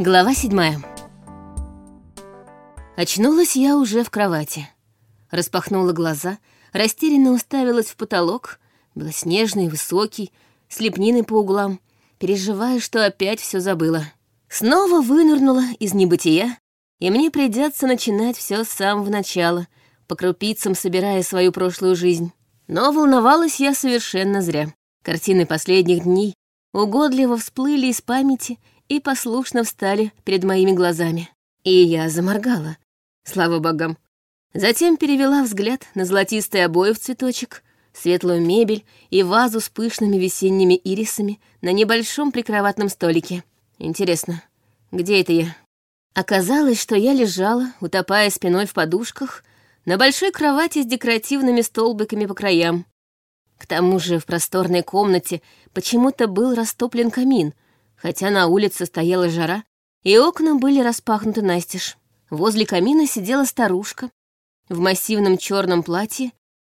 Глава седьмая. Очнулась я уже в кровати. Распахнула глаза, растерянно уставилась в потолок, белоснежный, высокий, с лепниной по углам, переживая, что опять все забыла. Снова вынырнула из небытия, и мне придется начинать все с самого начала, по крупицам собирая свою прошлую жизнь. Но волновалась я совершенно зря. Картины последних дней угодливо всплыли из памяти и послушно встали перед моими глазами. И я заморгала. Слава богам. Затем перевела взгляд на золотистые обои в цветочек, светлую мебель и вазу с пышными весенними ирисами на небольшом прикроватном столике. Интересно, где это я? Оказалось, что я лежала, утопая спиной в подушках, на большой кровати с декоративными столбиками по краям. К тому же в просторной комнате почему-то был растоплен камин, хотя на улице стояла жара, и окна были распахнуты настежь. Возле камина сидела старушка в массивном черном платье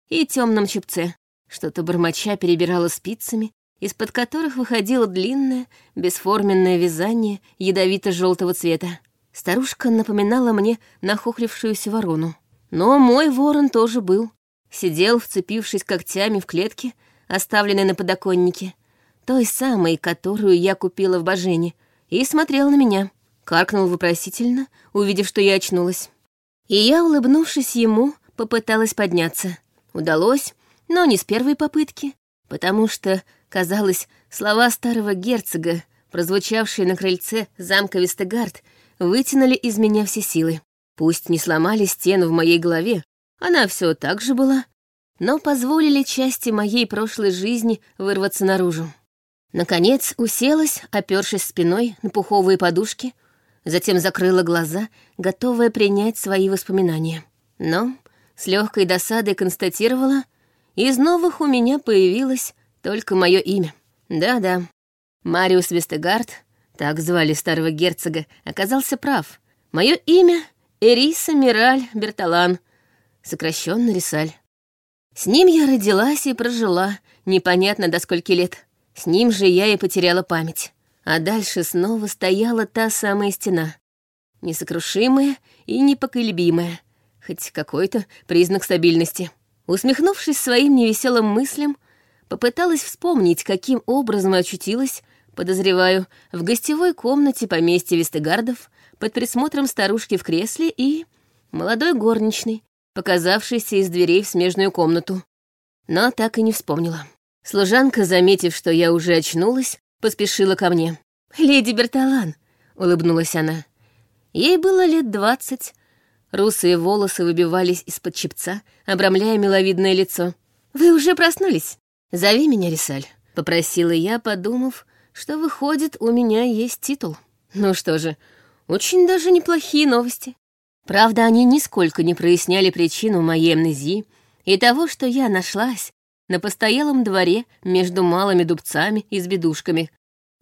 и темном чепце, что-то бормоча перебирала спицами, из-под которых выходило длинное, бесформенное вязание ядовито-желтого цвета. Старушка напоминала мне нахохлившуюся ворону. Но мой ворон тоже был. Сидел, вцепившись когтями в клетке, оставленной на подоконнике, той самой, которую я купила в Бажене, и смотрел на меня. Каркнул вопросительно, увидев, что я очнулась. И я, улыбнувшись ему, попыталась подняться. Удалось, но не с первой попытки, потому что, казалось, слова старого герцога, прозвучавшие на крыльце замка Вестегард, вытянули из меня все силы. Пусть не сломали стену в моей голове, она все так же была, но позволили части моей прошлой жизни вырваться наружу. Наконец уселась, опёршись спиной на пуховые подушки, затем закрыла глаза, готовая принять свои воспоминания. Но с легкой досадой констатировала, из новых у меня появилось только мое имя. Да-да, Мариус Вестегард, так звали старого герцога, оказался прав. Мое имя — Эриса Мираль Берталан, сокращенно Рисаль. С ним я родилась и прожила, непонятно до скольки лет. С ним же я и потеряла память. А дальше снова стояла та самая стена. Несокрушимая и непоколебимая. Хоть какой-то признак стабильности. Усмехнувшись своим невеселым мыслям, попыталась вспомнить, каким образом очутилась, подозреваю, в гостевой комнате поместья Вестегардов под присмотром старушки в кресле и молодой горничной, показавшейся из дверей в смежную комнату. Но так и не вспомнила. Служанка, заметив, что я уже очнулась, поспешила ко мне. «Леди Берталан», — улыбнулась она. Ей было лет двадцать. Русые волосы выбивались из-под чепца, обрамляя миловидное лицо. «Вы уже проснулись?» «Зови меня, Рисаль», — попросила я, подумав, что, выходит, у меня есть титул. Ну что же, очень даже неплохие новости. Правда, они нисколько не проясняли причину моей амнезии и того, что я нашлась на постоялом дворе между малыми дубцами и сбедушками,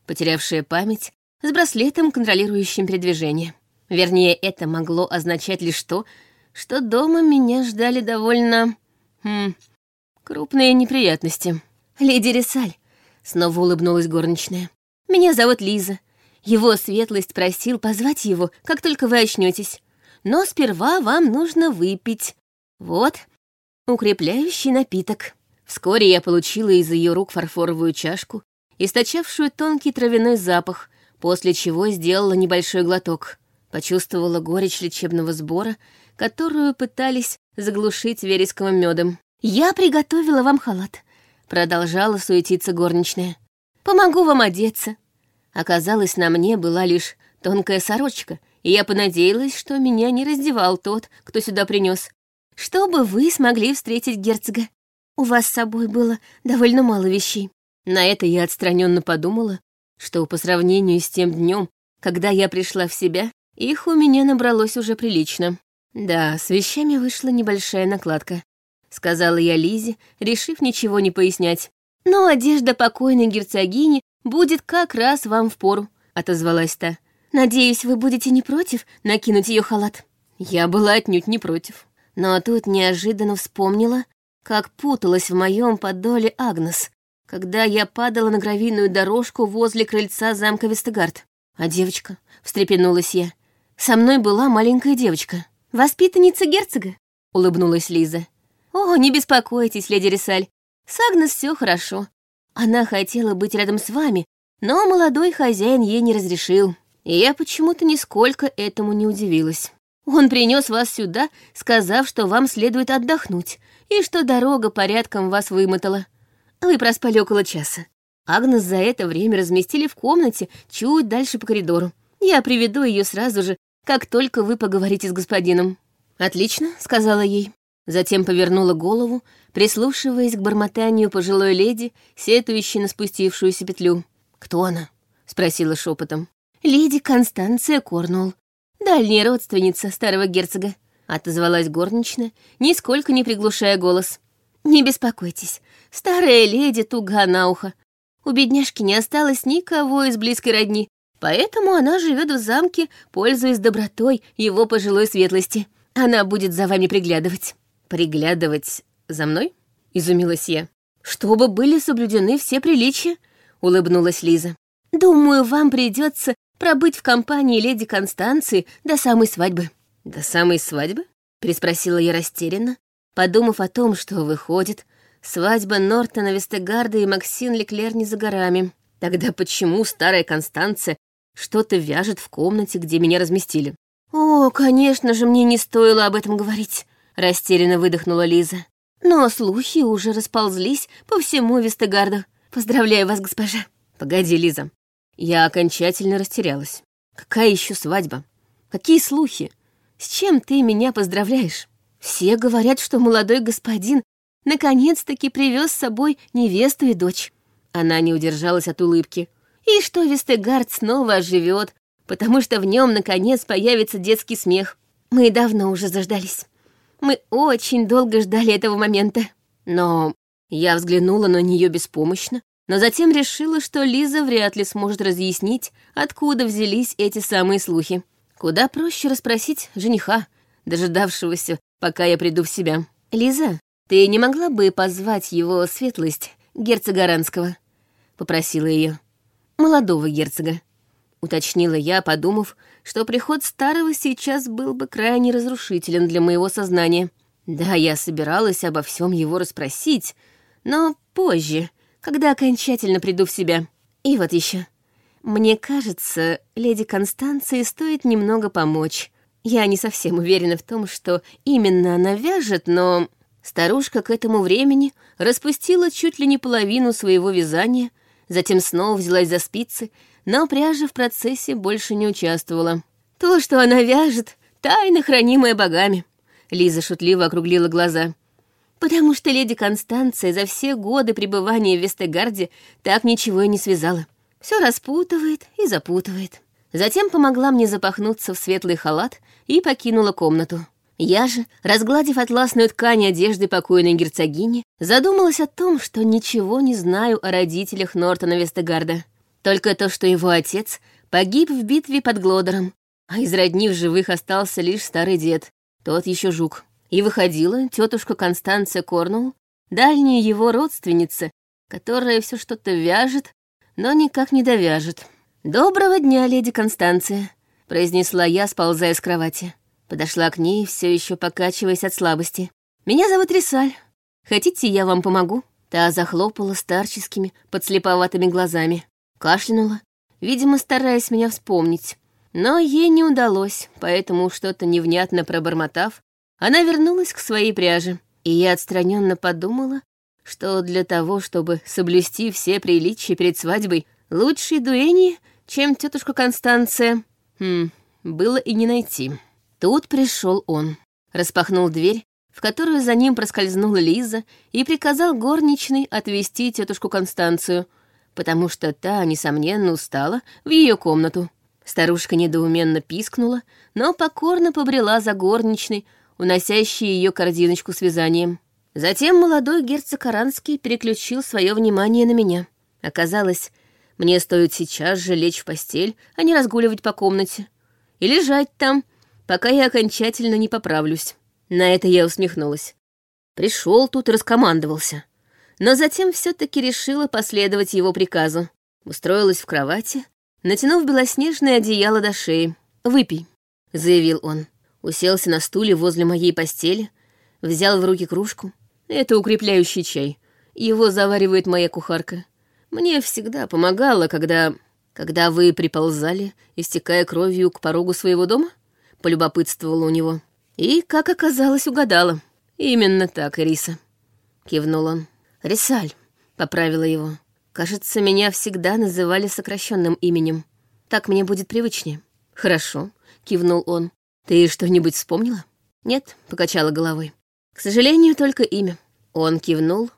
потерявшая память с браслетом, контролирующим передвижение. Вернее, это могло означать лишь то, что дома меня ждали довольно... Хм, крупные неприятности. «Леди Рисаль», — снова улыбнулась горничная, — «меня зовут Лиза. Его светлость просил позвать его, как только вы очнетесь но сперва вам нужно выпить. Вот, укрепляющий напиток». Вскоре я получила из ее рук фарфоровую чашку, источавшую тонкий травяной запах, после чего сделала небольшой глоток. Почувствовала горечь лечебного сбора, которую пытались заглушить вересковым медом. «Я приготовила вам халат», — продолжала суетиться горничная. «Помогу вам одеться». Оказалось, на мне была лишь тонкая сорочка — и я понадеялась, что меня не раздевал тот, кто сюда принес, чтобы вы смогли встретить герцога. У вас с собой было довольно мало вещей. На это я отстраненно подумала, что по сравнению с тем днем, когда я пришла в себя, их у меня набралось уже прилично. Да, с вещами вышла небольшая накладка, сказала я Лизе, решив ничего не пояснять. Но одежда покойной герцогини будет как раз вам в пору, отозвалась та. Надеюсь, вы будете не против накинуть ее халат?» Я была отнюдь не против. Но тут неожиданно вспомнила, как путалась в моем подоле Агнес, когда я падала на гравийную дорожку возле крыльца замка Вестегард. А девочка, встрепенулась я. Со мной была маленькая девочка. Воспитанница герцога, улыбнулась Лиза. О, не беспокойтесь, леди Рисаль. С Агнес все хорошо. Она хотела быть рядом с вами, но молодой хозяин ей не разрешил. И я почему-то нисколько этому не удивилась. Он принес вас сюда, сказав, что вам следует отдохнуть, и что дорога порядком вас вымотала. Вы проспали около часа. Агнес за это время разместили в комнате чуть дальше по коридору. Я приведу ее сразу же, как только вы поговорите с господином». «Отлично», — сказала ей. Затем повернула голову, прислушиваясь к бормотанию пожилой леди, сетующей на спустившуюся петлю. «Кто она?» — спросила шепотом. «Леди Констанция Корнуолл, дальняя родственница старого герцога», — отозвалась горничная, нисколько не приглушая голос. «Не беспокойтесь, старая леди туга на ухо. У бедняжки не осталось никого из близкой родни, поэтому она живет в замке, пользуясь добротой его пожилой светлости. Она будет за вами приглядывать». «Приглядывать за мной?» — изумилась я. «Чтобы были соблюдены все приличия», — улыбнулась Лиза. «Думаю, вам придется пробыть в компании леди Констанции до самой свадьбы». «До самой свадьбы?» — переспросила я растерянно, подумав о том, что выходит, свадьба Нортона Вестегарда и Максин Леклер не за горами. Тогда почему старая Констанция что-то вяжет в комнате, где меня разместили? «О, конечно же, мне не стоило об этом говорить», — растерянно выдохнула Лиза. «Но слухи уже расползлись по всему Вестегарду. Поздравляю вас, госпожа». «Погоди, Лиза». Я окончательно растерялась. «Какая еще свадьба? Какие слухи? С чем ты меня поздравляешь?» Все говорят, что молодой господин наконец-таки привез с собой невесту и дочь. Она не удержалась от улыбки. И что Вестегард снова оживет, потому что в нем наконец появится детский смех. Мы давно уже заждались. Мы очень долго ждали этого момента. Но я взглянула на нее беспомощно, но затем решила, что Лиза вряд ли сможет разъяснить, откуда взялись эти самые слухи. Куда проще расспросить жениха, дожидавшегося пока я приду в себя. Лиза, ты не могла бы позвать его светлость, герцога Ранского?» — попросила ее. «Молодого герцога», — уточнила я, подумав, что приход старого сейчас был бы крайне разрушителен для моего сознания. Да, я собиралась обо всем его расспросить, но позже, когда окончательно приду в себя. И вот еще. Мне кажется, леди Констанции стоит немного помочь. Я не совсем уверена в том, что именно она вяжет, но... Старушка к этому времени распустила чуть ли не половину своего вязания, затем снова взялась за спицы, но пряжа в процессе больше не участвовала. То, что она вяжет, тайна, хранимая богами. Лиза шутливо округлила глаза. Потому что леди Констанция за все годы пребывания в Вестегарде так ничего и не связала. Все распутывает и запутывает. Затем помогла мне запахнуться в светлый халат и покинула комнату. Я же, разгладив атласную ткань одежды покойной герцогини, задумалась о том, что ничего не знаю о родителях Нортона Вестегарда. Только то, что его отец погиб в битве под Глодером, а из родни в живых остался лишь старый дед, тот еще жук. И выходила тетушка Констанция Корнул, дальняя его родственница, которая все что-то вяжет, но никак не довяжет. «Доброго дня, леди Констанция», — произнесла я, сползая с кровати. Подошла к ней, все еще покачиваясь от слабости. «Меня зовут Рисаль. Хотите, я вам помогу?» Та захлопала старческими, подслеповатыми глазами. Кашлянула, видимо, стараясь меня вспомнить. Но ей не удалось, поэтому, что-то невнятно пробормотав, она вернулась к своей пряже. И я отстраненно подумала, что для того, чтобы соблюсти все приличия перед свадьбой, лучшей дуэни чем тетушка Констанция. Хм, было и не найти. Тут пришел он. Распахнул дверь, в которую за ним проскользнула Лиза, и приказал горничной отвезти тетушку Констанцию, потому что та, несомненно, устала в ее комнату. Старушка недоуменно пискнула, но покорно побрела за горничной, уносящей ее корзиночку с вязанием. Затем молодой герцог Аранский переключил свое внимание на меня. Оказалось, мне стоит сейчас же лечь в постель, а не разгуливать по комнате. И лежать там, пока я окончательно не поправлюсь. На это я усмехнулась. Пришел тут и раскомандовался. Но затем все таки решила последовать его приказу. Устроилась в кровати, натянув белоснежное одеяло до шеи. «Выпей», — заявил он. Уселся на стуле возле моей постели, взял в руки кружку. Это укрепляющий чай. Его заваривает моя кухарка. Мне всегда помогало, когда... Когда вы приползали, истекая кровью к порогу своего дома? Полюбопытствовала у него. И, как оказалось, угадала. Именно так, Ириса. Кивнул он. Рисаль, поправила его. Кажется, меня всегда называли сокращенным именем. Так мне будет привычнее. Хорошо, кивнул он. Ты что-нибудь вспомнила? Нет, покачала головой. К сожалению, только имя. Он кивнул,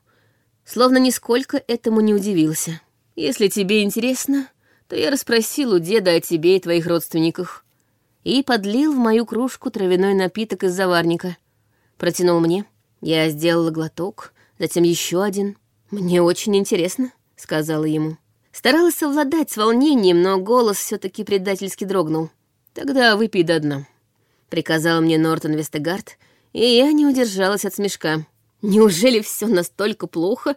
словно нисколько этому не удивился. Если тебе интересно, то я расспросил у деда о тебе и твоих родственниках. И подлил в мою кружку травяной напиток из заварника. Протянул мне. Я сделала глоток, затем еще один. Мне очень интересно, сказала ему. Старалась совладать с волнением, но голос все таки предательски дрогнул. «Тогда выпей до дна», — приказал мне Нортон Вестегард, и я не удержалась от смешка. Неужели все настолько плохо,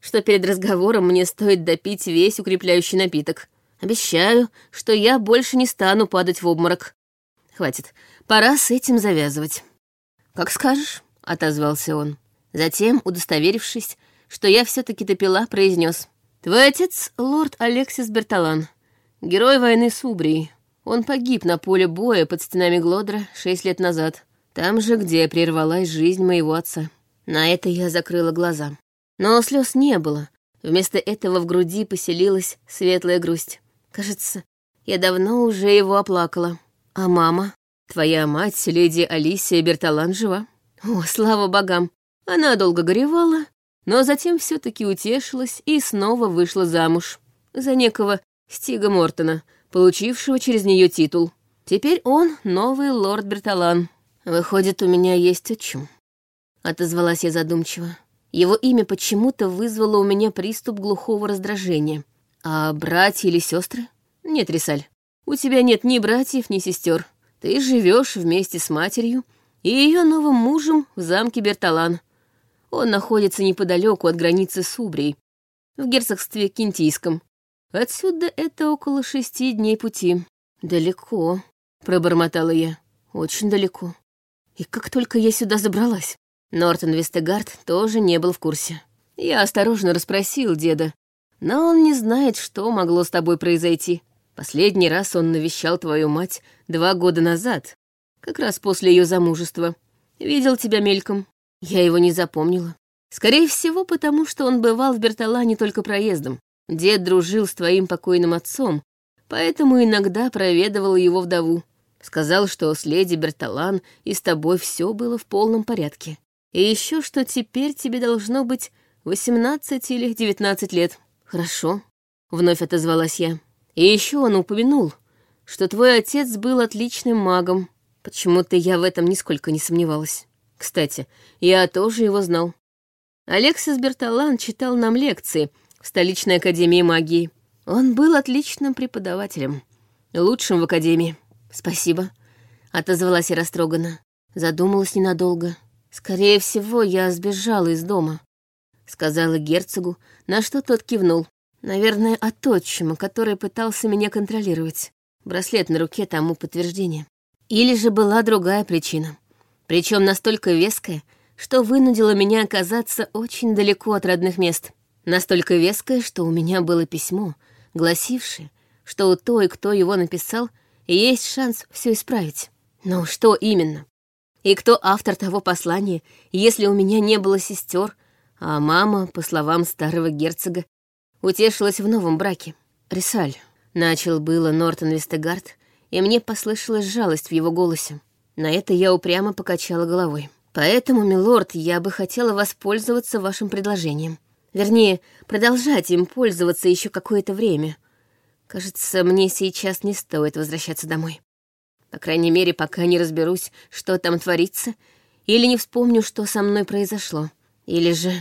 что перед разговором мне стоит допить весь укрепляющий напиток? Обещаю, что я больше не стану падать в обморок. Хватит, пора с этим завязывать. Как скажешь, отозвался он. Затем, удостоверившись, что я все таки допила, произнес: Твой отец — лорд Алексис Берталан, герой войны с Убрией. Он погиб на поле боя под стенами Глодра шесть лет назад, там же, где прервалась жизнь моего отца. На это я закрыла глаза. Но слез не было. Вместо этого в груди поселилась светлая грусть. Кажется, я давно уже его оплакала. А мама? Твоя мать, леди Алисия Берталан, жива? О, слава богам! Она долго горевала, но затем все таки утешилась и снова вышла замуж. За некого Стига Мортона, получившего через нее титул. Теперь он новый лорд Берталан. Выходит, у меня есть отчим отозвалась я задумчиво. Его имя почему-то вызвало у меня приступ глухого раздражения. А братья или сестры? Нет, Рисаль, у тебя нет ни братьев, ни сестер. Ты живешь вместе с матерью и ее новым мужем в замке Берталан. Он находится неподалеку от границы с Убрией, в герцогстве Кентийском. Отсюда это около шести дней пути. Далеко, пробормотала я. Очень далеко. И как только я сюда забралась. Нортон Вестегард тоже не был в курсе. Я осторожно расспросил деда, но он не знает, что могло с тобой произойти. Последний раз он навещал твою мать два года назад, как раз после ее замужества. Видел тебя мельком. Я его не запомнила. Скорее всего, потому что он бывал в Берталане только проездом. Дед дружил с твоим покойным отцом, поэтому иногда проведывал его вдову. Сказал, что с леди Берталан и с тобой все было в полном порядке. И еще что теперь тебе должно быть 18 или 19 лет. Хорошо, вновь отозвалась я. И еще он упомянул, что твой отец был отличным магом. Почему-то я в этом нисколько не сомневалась. Кстати, я тоже его знал. Алексис Берталан читал нам лекции столичной академии магии. Он был отличным преподавателем, лучшим в академии. Спасибо, отозвалась я растроганно. Задумалась ненадолго. «Скорее всего, я сбежала из дома», — сказала герцогу, на что тот кивнул. «Наверное, от отчима, который пытался меня контролировать. Браслет на руке тому подтверждение. Или же была другая причина, причем настолько веская, что вынудила меня оказаться очень далеко от родных мест. Настолько веская, что у меня было письмо, гласившее, что у той, кто его написал, есть шанс все исправить. Но что именно? И кто автор того послания, если у меня не было сестер, а мама, по словам старого герцога, утешилась в новом браке? Рисаль, начал было Нортон Вестегард, и мне послышалась жалость в его голосе. На это я упрямо покачала головой. Поэтому, милорд, я бы хотела воспользоваться вашим предложением. Вернее, продолжать им пользоваться еще какое-то время. Кажется, мне сейчас не стоит возвращаться домой. По крайней мере, пока не разберусь, что там творится, или не вспомню, что со мной произошло. Или же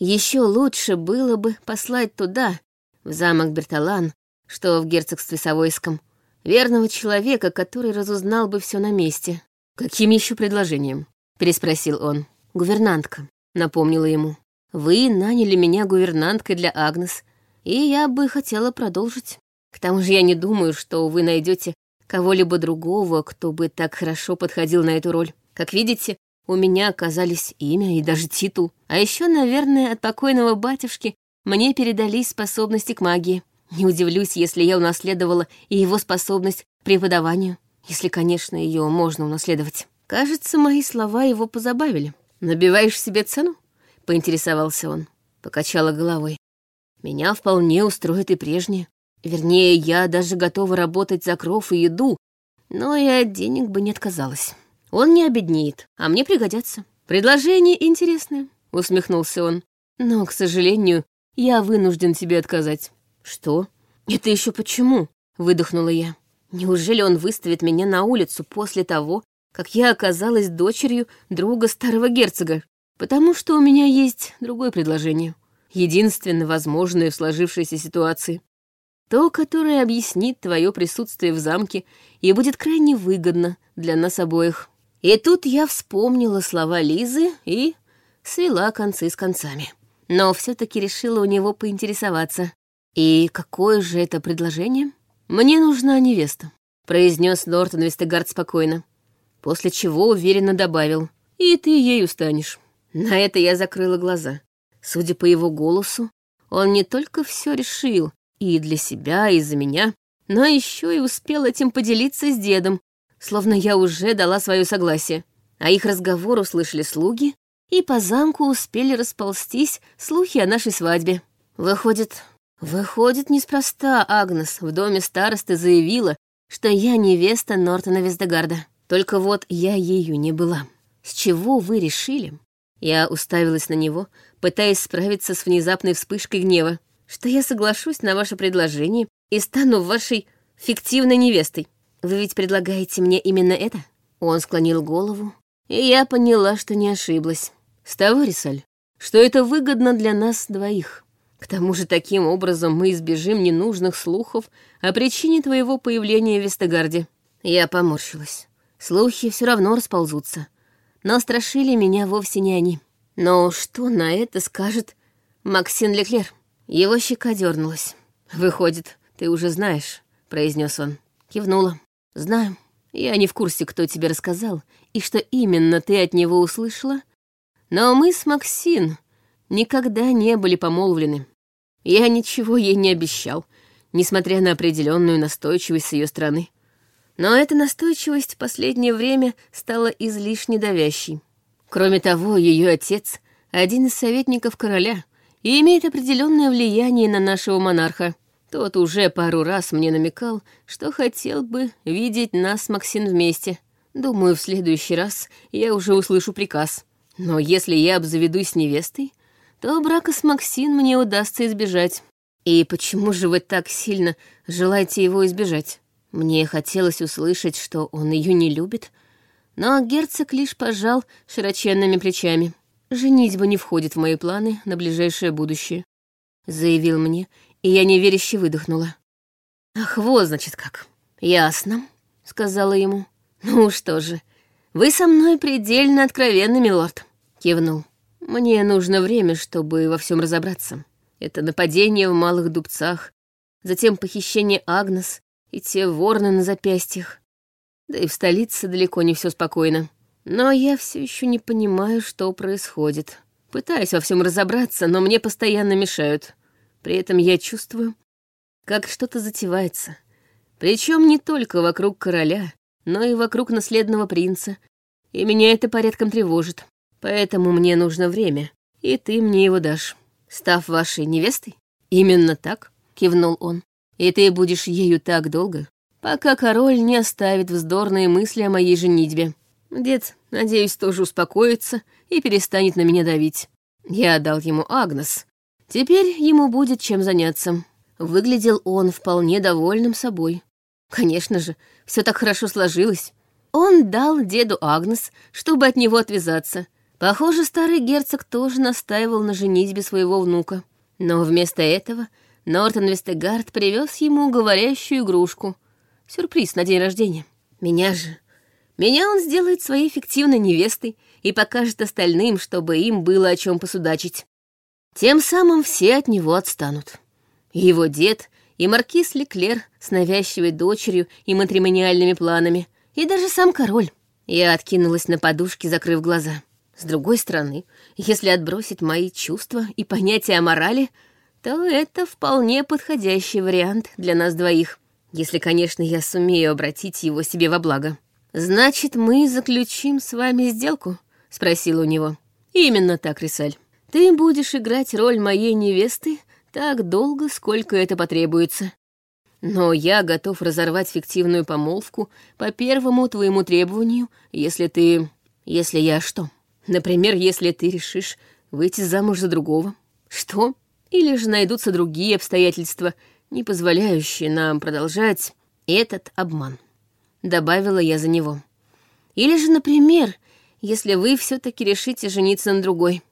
еще лучше было бы послать туда, в замок Берталан, что в герцогстве Савойском, верного человека, который разузнал бы все на месте. «Каким еще предложением?» — переспросил он. «Гувернантка», — напомнила ему. «Вы наняли меня гувернанткой для Агнес, и я бы хотела продолжить. К тому же я не думаю, что вы найдете кого-либо другого, кто бы так хорошо подходил на эту роль. Как видите, у меня оказались имя и даже титул. А еще, наверное, от покойного батюшки мне передались способности к магии. Не удивлюсь, если я унаследовала и его способность к преподаванию, если, конечно, ее можно унаследовать. Кажется, мои слова его позабавили. «Набиваешь себе цену?» — поинтересовался он. Покачала головой. «Меня вполне устроит и прежнее. Вернее, я даже готова работать за кров и еду, но и от денег бы не отказалась». Он не обеднеет, а мне пригодятся. Предложение интересное, усмехнулся он. Но, к сожалению, я вынужден тебе отказать. Что? Это еще почему? Выдохнула я. Неужели он выставит меня на улицу после того, как я оказалась дочерью друга старого герцога? Потому что у меня есть другое предложение. Единственно возможное в сложившейся ситуации. То, которое объяснит твое присутствие в замке и будет крайне выгодно для нас обоих. И тут я вспомнила слова Лизы и свела концы с концами. Но все таки решила у него поинтересоваться. «И какое же это предложение?» «Мне нужна невеста», — произнес Нортон Вестегард спокойно. После чего уверенно добавил. «И ты ею станешь». На это я закрыла глаза. Судя по его голосу, он не только все решил, и для себя, и за меня, но еще и успел этим поделиться с дедом, словно я уже дала свое согласие. А их разговор услышали слуги, и по замку успели расползтись слухи о нашей свадьбе. Выходит, выходит, неспроста Агнес в доме старосты заявила, что я невеста Нортона Вестегарда. Только вот я ею не была. С чего вы решили? Я уставилась на него, пытаясь справиться с внезапной вспышкой гнева, что я соглашусь на ваше предложение и стану вашей фиктивной невестой. Вы ведь предлагаете мне именно это?» Он склонил голову, и я поняла, что не ошиблась. «С того, Рисаль, что это выгодно для нас двоих. К тому же таким образом мы избежим ненужных слухов о причине твоего появления в Вестегарде». Я поморщилась. Слухи все равно расползутся. Но страшили меня вовсе не они. Но что на это скажет Максин Леклер? Его щека дернулась. «Выходит, ты уже знаешь», — произнес он. Кивнула. Знаю, я не в курсе, кто тебе рассказал и что именно ты от него услышала, но мы с Максин никогда не были помолвлены. Я ничего ей не обещал, несмотря на определенную настойчивость с ее стороны. Но эта настойчивость в последнее время стала излишне давящей. Кроме того, ее отец — один из советников короля и имеет определенное влияние на нашего монарха. Тот уже пару раз мне намекал, что хотел бы видеть нас с Максин вместе. Думаю, в следующий раз я уже услышу приказ. Но если я обзаведусь невестой, то брака с Максин мне удастся избежать. И почему же вы так сильно желаете его избежать? Мне хотелось услышать, что он ее не любит, но герцог лишь пожал широченными плечами. «Женитьба не входит в мои планы на ближайшее будущее», — заявил мне и я неверяще выдохнула. «Ах, вот, значит, как. Ясно», — сказала ему. «Ну что же, вы со мной предельно откровенны, милорд», — кивнул. «Мне нужно время, чтобы во всем разобраться. Это нападение в малых дубцах, затем похищение Агнес и те ворны на запястьях. Да и в столице далеко не все спокойно. Но я все еще не понимаю, что происходит. Пытаюсь во всем разобраться, но мне постоянно мешают. При этом я чувствую, как что-то затевается. Причем не только вокруг короля, но и вокруг наследного принца. И меня это порядком тревожит. Поэтому мне нужно время, и ты мне его дашь. Став вашей невестой? Именно так, кивнул он. И ты будешь ею так долго, пока король не оставит вздорные мысли о моей женитьбе. Дед, надеюсь, тоже успокоится и перестанет на меня давить. Я отдал ему Агнес, Теперь ему будет чем заняться. Выглядел он вполне довольным собой. Конечно же, все так хорошо сложилось. Он дал деду Агнес, чтобы от него отвязаться. Похоже, старый герцог тоже настаивал на женитьбе своего внука. Но вместо этого Нортон Вестегард привез ему говорящую игрушку. Сюрприз на день рождения. Меня же. Меня он сделает своей фиктивной невестой и покажет остальным, чтобы им было о чем посудачить. Тем самым все от него отстанут. его дед, и маркиз Леклер с навязчивой дочерью и матримониальными планами, и даже сам король. Я откинулась на подушке, закрыв глаза. С другой стороны, если отбросить мои чувства и понятия о морали, то это вполне подходящий вариант для нас двоих, если, конечно, я сумею обратить его себе во благо. «Значит, мы заключим с вами сделку?» — спросил у него. «Именно так, Рисаль. Ты будешь играть роль моей невесты так долго, сколько это потребуется. Но я готов разорвать фиктивную помолвку по первому твоему требованию, если ты... Если я что? Например, если ты решишь выйти замуж за другого. Что? Или же найдутся другие обстоятельства, не позволяющие нам продолжать этот обман. Добавила я за него. Или же, например, если вы все таки решите жениться на другой.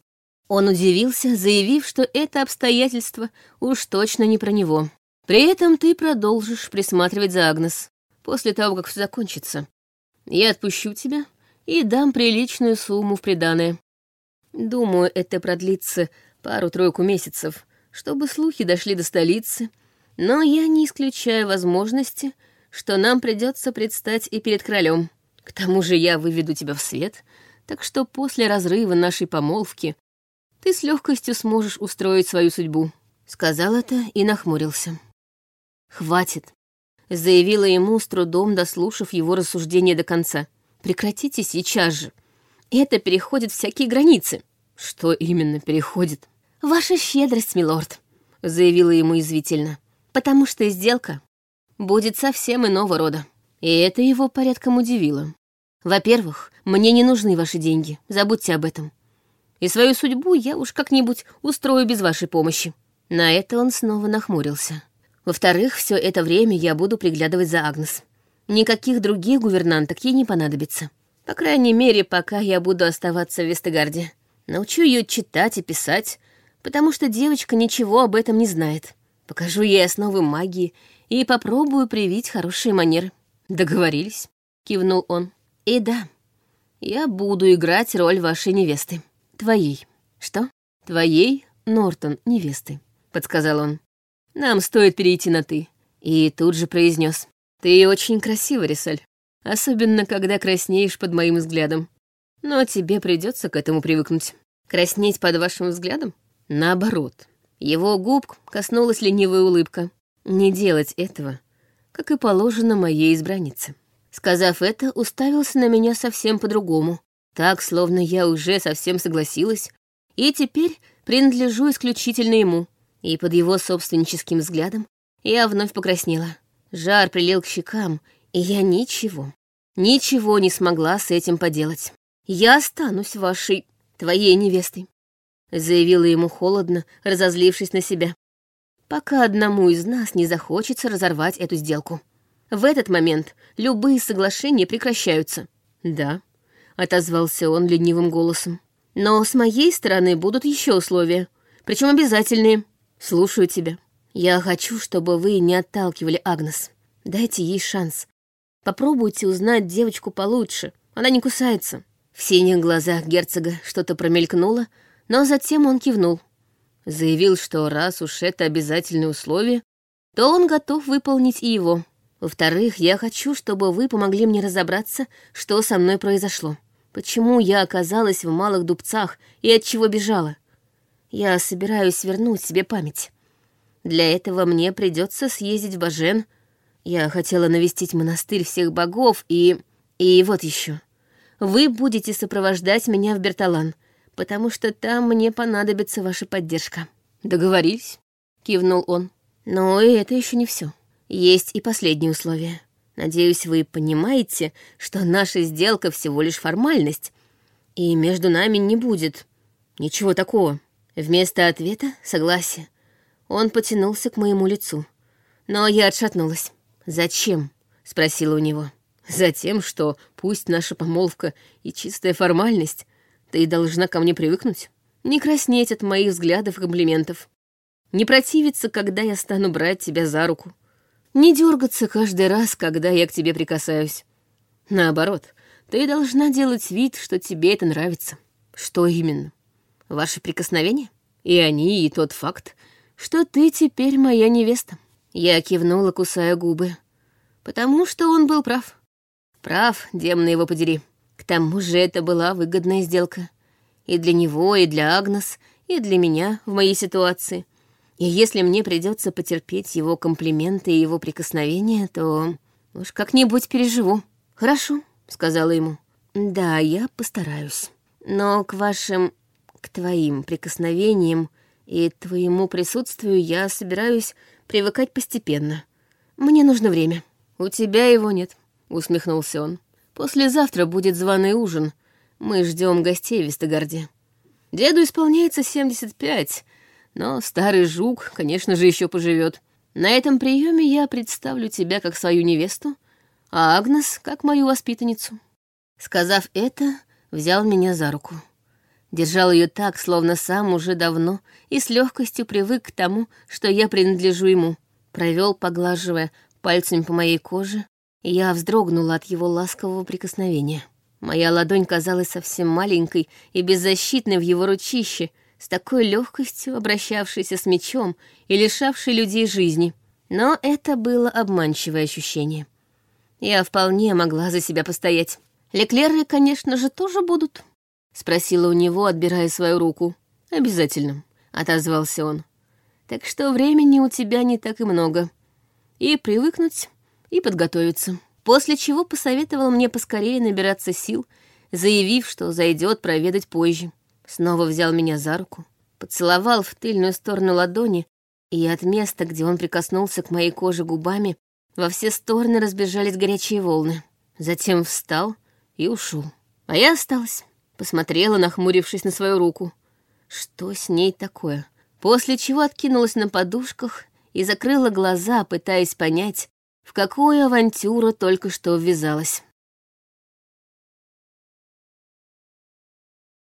Он удивился, заявив, что это обстоятельство уж точно не про него. При этом ты продолжишь присматривать за Агнес после того, как все закончится. Я отпущу тебя и дам приличную сумму в приданое. Думаю, это продлится пару-тройку месяцев, чтобы слухи дошли до столицы, но я не исключаю возможности, что нам придется предстать и перед королем. К тому же я выведу тебя в свет, так что после разрыва нашей помолвки ты с легкостью сможешь устроить свою судьбу». Сказал это и нахмурился. «Хватит», — заявила ему, с трудом дослушав его рассуждение до конца. «Прекратите сейчас же. Это переходит всякие границы». «Что именно переходит?» «Ваша щедрость, милорд», — заявила ему извительно. «Потому что сделка будет совсем иного рода». И это его порядком удивило. Во-первых, мне не нужны ваши деньги, забудьте об этом. И свою судьбу я уж как-нибудь устрою без вашей помощи. На это он снова нахмурился. Во-вторых, все это время я буду приглядывать за Агнес. Никаких других гувернанток ей не понадобится. По крайней мере, пока я буду оставаться в Вестегарде. Научу ее читать и писать, потому что девочка ничего об этом не знает. Покажу ей основы магии и попробую привить хорошие манеры. Договорились?» — кивнул он. И да, я буду играть роль вашей невесты. Твоей. Что? Твоей, Нортон, невесты, подсказал он. Нам стоит перейти на «ты». И тут же произнес: Ты очень красива, Рисаль. Особенно, когда краснеешь под моим взглядом. Но тебе придется к этому привыкнуть. Краснеть под вашим взглядом? Наоборот. Его губ коснулась ленивая улыбка. Не делать этого, как и положено моей избраннице. Сказав это, уставился на меня совсем по-другому. Так, словно я уже совсем согласилась, и теперь принадлежу исключительно ему. И под его собственническим взглядом я вновь покраснела. Жар прилил к щекам, и я ничего, ничего не смогла с этим поделать. «Я останусь вашей, твоей невестой», — заявила ему холодно, разозлившись на себя. «Пока одному из нас не захочется разорвать эту сделку». В этот момент любые соглашения прекращаются. Да, отозвался он ленивым голосом. Но с моей стороны будут еще условия, причем обязательные. Слушаю тебя. Я хочу, чтобы вы не отталкивали Агнес. Дайте ей шанс. Попробуйте узнать девочку получше. Она не кусается. В синих глазах герцога что-то промелькнуло, но затем он кивнул. Заявил, что раз уж это обязательное условие, то он готов выполнить и его. Во-вторых, я хочу, чтобы вы помогли мне разобраться, что со мной произошло. Почему я оказалась в малых дубцах и от чего бежала. Я собираюсь вернуть себе память. Для этого мне придется съездить в Бажен. Я хотела навестить монастырь всех богов и... И вот еще. Вы будете сопровождать меня в Берталан, потому что там мне понадобится ваша поддержка. Договорились? Кивнул он. Но и это еще не все. Есть и последнее условие. Надеюсь, вы понимаете, что наша сделка всего лишь формальность, и между нами не будет ничего такого. Вместо ответа — согласие. Он потянулся к моему лицу. Но я отшатнулась. «Зачем?» — спросила у него. «Затем, что пусть наша помолвка и чистая формальность, ты должна ко мне привыкнуть, не краснеть от моих взглядов и комплиментов, не противиться, когда я стану брать тебя за руку, не дергаться каждый раз, когда я к тебе прикасаюсь. Наоборот, ты должна делать вид, что тебе это нравится. Что именно? Ваши прикосновения? И они, и тот факт, что ты теперь моя невеста. Я кивнула, кусая губы. Потому что он был прав. Прав, демона его подери. К тому же это была выгодная сделка. И для него, и для Агнес, и для меня в моей ситуации. И если мне придется потерпеть его комплименты и его прикосновения, то уж как-нибудь переживу. Хорошо, сказала ему. Да, я постараюсь. Но к вашим, к твоим прикосновениям и твоему присутствию я собираюсь привыкать постепенно. Мне нужно время. У тебя его нет, усмехнулся он. Послезавтра будет званый ужин. Мы ждем гостей в Вестагарде. Деду исполняется 75, но старый жук, конечно же, еще поживет. На этом приеме я представлю тебя как свою невесту, а Агнес — как мою воспитанницу». Сказав это, взял меня за руку. Держал ее так, словно сам уже давно и с легкостью привык к тому, что я принадлежу ему. Провел, поглаживая пальцами по моей коже, я вздрогнула от его ласкового прикосновения. Моя ладонь казалась совсем маленькой и беззащитной в его ручище, с такой легкостью обращавшейся с мечом и лишавшей людей жизни. Но это было обманчивое ощущение. Я вполне могла за себя постоять. Леклеры, конечно же, тоже будут. Спросила у него, отбирая свою руку. «Обязательно», — отозвался он. «Так что времени у тебя не так и много. И привыкнуть, и подготовиться». После чего посоветовал мне поскорее набираться сил, заявив, что зайдет проведать позже. Снова взял меня за руку, поцеловал в тыльную сторону ладони, и от места, где он прикоснулся к моей коже губами, во все стороны разбежались горячие волны. Затем встал и ушел. А я осталась. Посмотрела, нахмурившись на свою руку. Что с ней такое? После чего откинулась на подушках и закрыла глаза, пытаясь понять, в какую авантюру только что ввязалась.